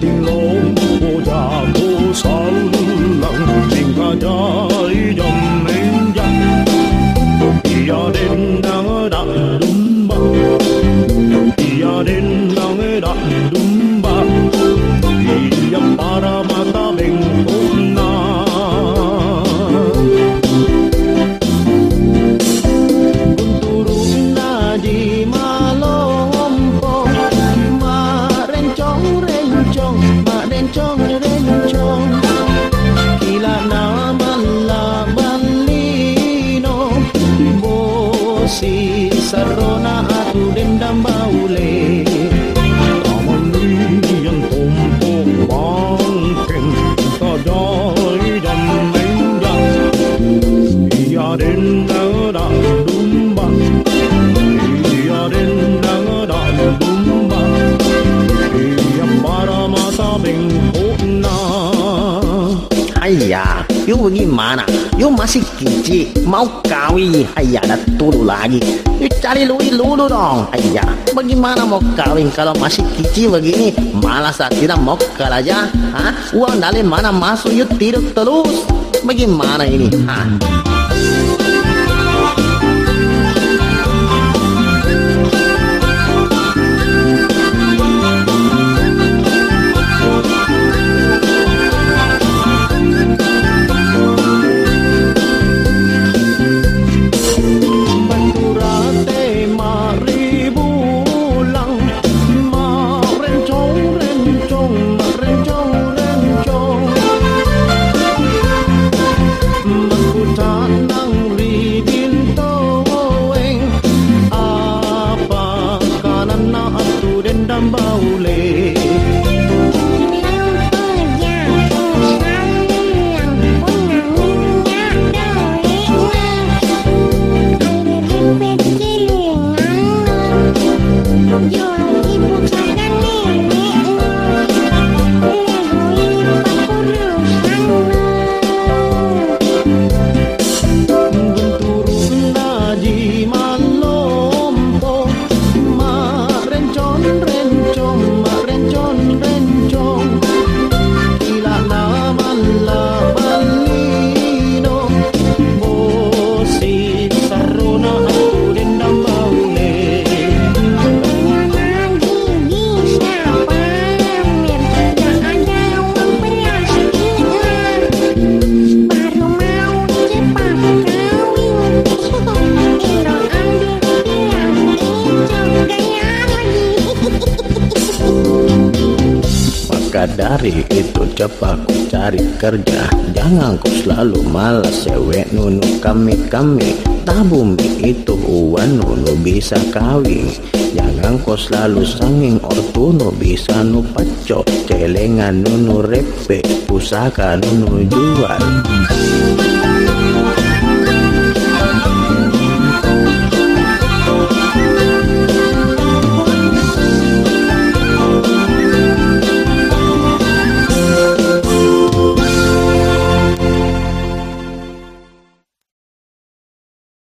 You. sarona atu dendam baule. Bagaimana? Yuk masih kicik Mau kawin? Ayah ada tulu lagi. Yuk cari luli lulu dong. Ayah bagaimana mau kawin Kalau masih kicik begini? Malah saya tidak mau kalah aja Hah? Uang dari mana masuk? Yuk tidur terus. Bagaimana ini? Hah? tumba, dari itu cepat ku cari kerja. Jangan ku selalu malas cewek nunu kami kami. Tabumi itu uan nunu bisa kawin. Jangan kau selalu sanging ortuno bisa nu paco Celengan nunu repe pusaka nunu jual